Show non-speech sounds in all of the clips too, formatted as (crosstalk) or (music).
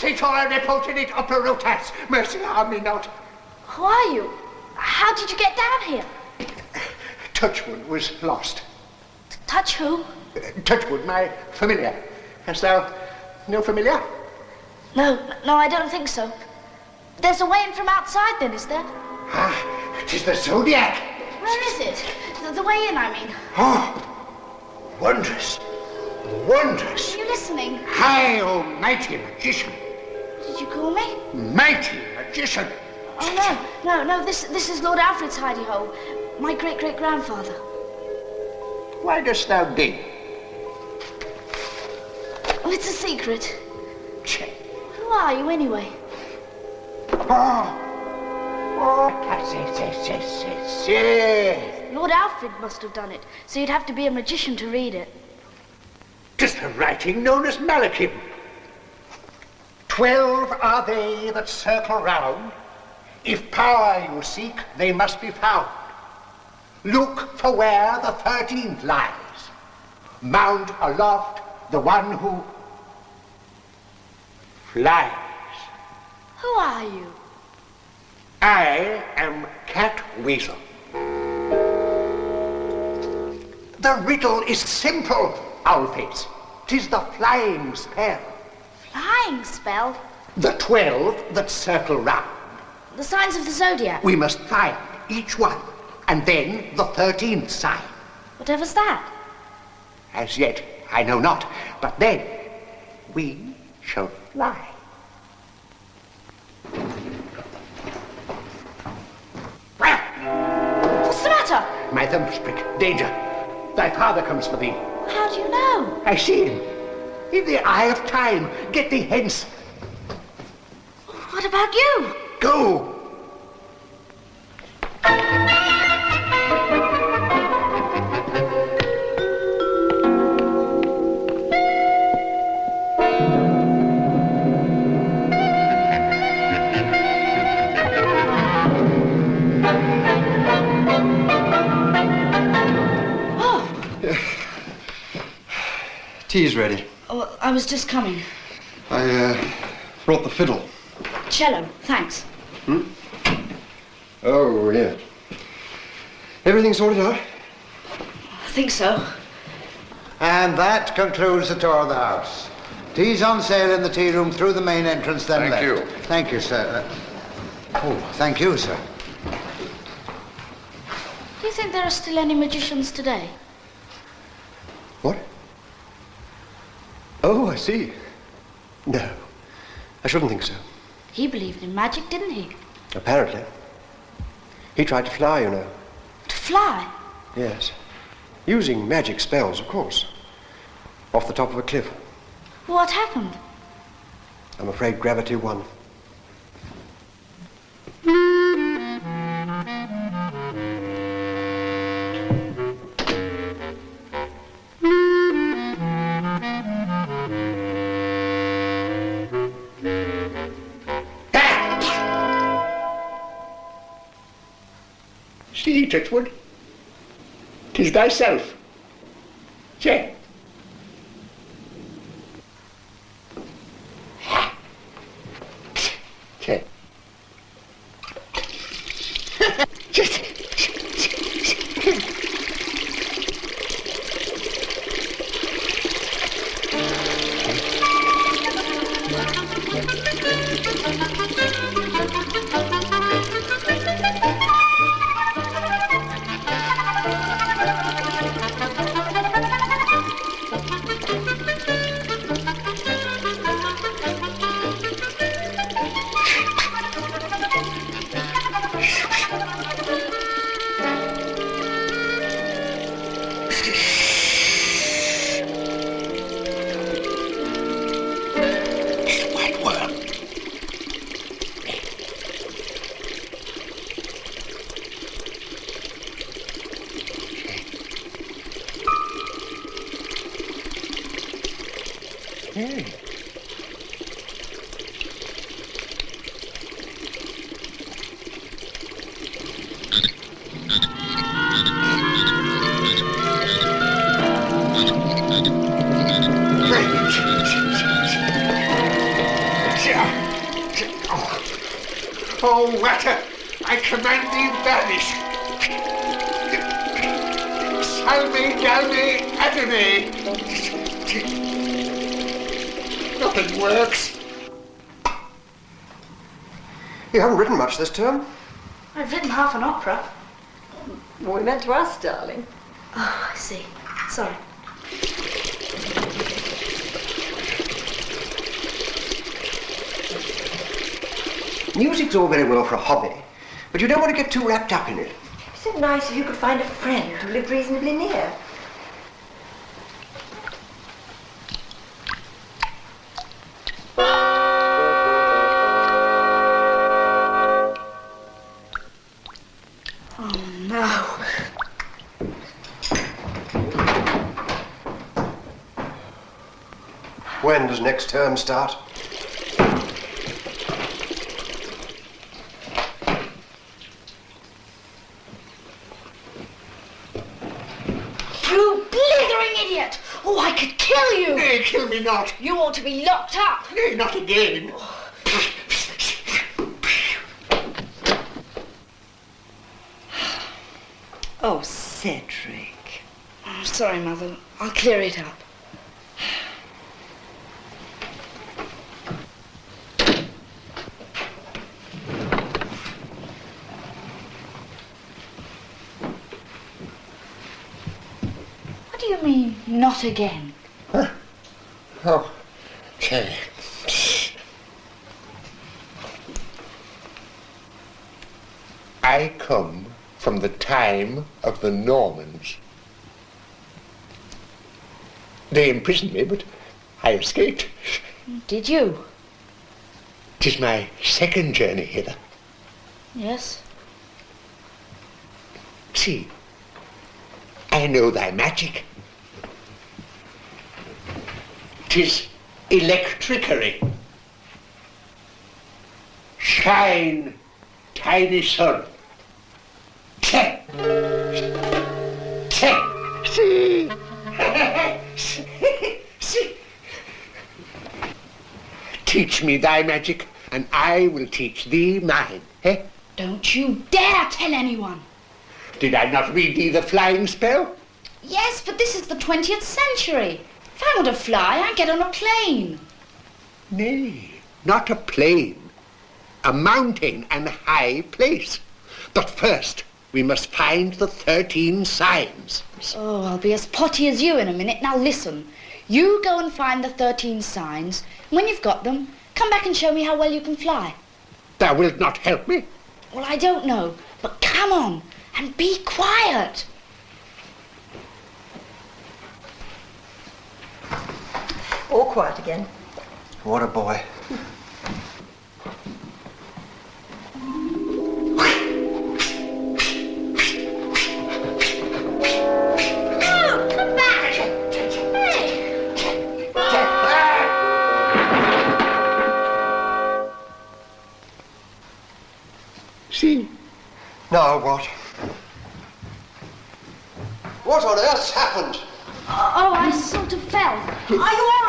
Sit all reported it upper rotas. Mercy on me not. Who are you? How did you get down here? Touchwood was lost. Touch who? Touchwood, my familiar. Hast thou no familiar? No, no, I don't think so. There's a way in from outside then, is there? Ah, it is the Zodiac. Where is it? The, the way in, I mean. Oh, wondrous, wondrous. Are you listening? High, oh, almighty magician. Did you call me? Mighty magician. Oh, no, no, no, this, this is Lord Alfred's hidey hole. My great-great-grandfather. Why dost thou dig? Oh, it's a secret. Ch- Who are you, anyway? Oh, Lord Alfred must have done it, so you'd have to be a magician to read it. Tis the writing known as Malachim. Twelve are they that circle round. If power you seek, they must be found. Look for where the thirteenth lies. Mount aloft the one who flies. Who are you? I am Cat Weasel. The riddle is simple, Owlface. Tis the flying spell. Flying spell? The twelve that circle round. The signs of the zodiac. We must find each one, and then the thirteenth sign. Whatever's that? As yet, I know not, but then we shall fly. My thumb's prick. Danger. Thy father comes for thee. How do you know? I see him. In the eye of time. Get thee hence. What about you? Go. Tea's ready. Oh, I was just coming. I uh, brought the fiddle. Cello, thanks. Hmm? Oh, yeah. Everything sorted out? I think so. And that concludes the tour of the house. Tea's on sale in the tea room through the main entrance, then Thank left. you. Thank you, sir. Uh, oh, thank you, sir. Do you think there are still any magicians today? What? Oh, I see. No, I shouldn't think so. He believed in magic, didn't he? Apparently. He tried to fly, you know. To fly? Yes. Using magic spells, of course. Off the top of a cliff. What happened? I'm afraid gravity won. See, Touchwood. Tis thyself. Say. Okay. Oh, Rata, I command thee vanish. Salve, dalve, adame. Nothing works. You haven't written much this term. I've written half an opera. Well, we meant to ask, darling. Oh, I see. Sorry. Music's all very well for a hobby, but you don't want to get too wrapped up in it. Isn't it nice if you could find a friend who lived reasonably near? Does next term start? You blithering idiot! Oh, I could kill you! Nay, kill me not. You ought to be locked up. Nay, not again. Oh, Cedric. I'm sorry, Mother. I'll clear it up. What do you mean, not again? Oh, okay. I come from the time of the Normans. They imprisoned me, but I escaped. Did you? Tis my second journey hither. Yes. See, I know thy magic. Tis electrickery. Shine, tiny sun. Check. Check. See. (laughs) See. Teach me thy magic, and I will teach thee mine. Eh? Don't you dare tell anyone. Did I not read thee the flying spell? Yes, but this is the 20th century. If I want to fly, I get on a plane. Nay, not a plane. A mountain and a high place. But first, we must find the 13 signs. Oh, I'll be as potty as you in a minute. Now listen. You go and find the 13 signs. When you've got them, come back and show me how well you can fly. Thou wilt not help me? Well, I don't know. But come on and be quiet. All quiet again. What a boy. Oh, come back. Hey. See, Now what? What on earth's happened? Oh, I sort of fell. Are you all right,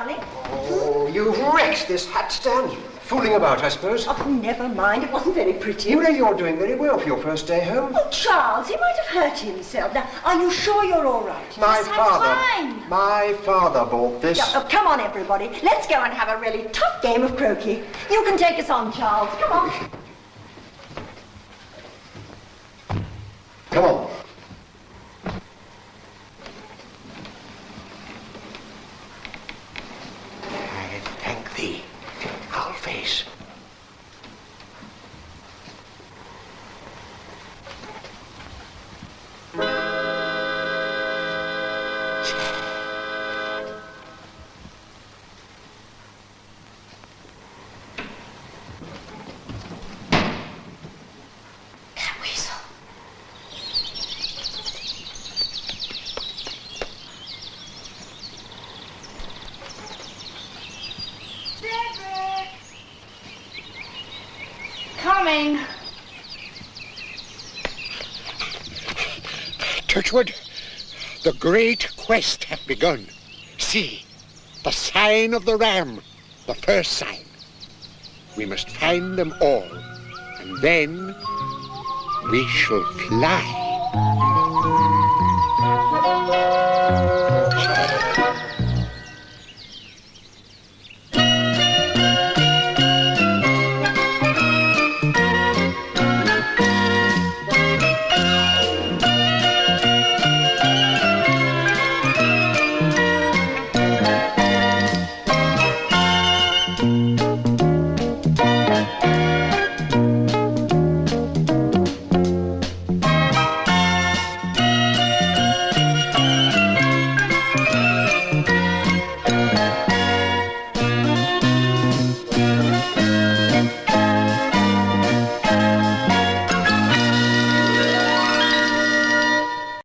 darling? Oh, you've wrecked this hat stand. Fooling about, I suppose. Oh, never mind. It wasn't very pretty. You know you're doing very well for your first day home. Oh, Charles, he might have hurt himself. Now, are you sure you're all right? My Yes, I'm father. fine. My father bought this. Yeah, oh, come on, everybody. Let's go and have a really tough game of croquet. You can take us on, Charles. Come on. Come on. Coming. Touchwood, the great quest hath begun. See, the sign of the ram, the first sign. We must find them all and Then we shall fly.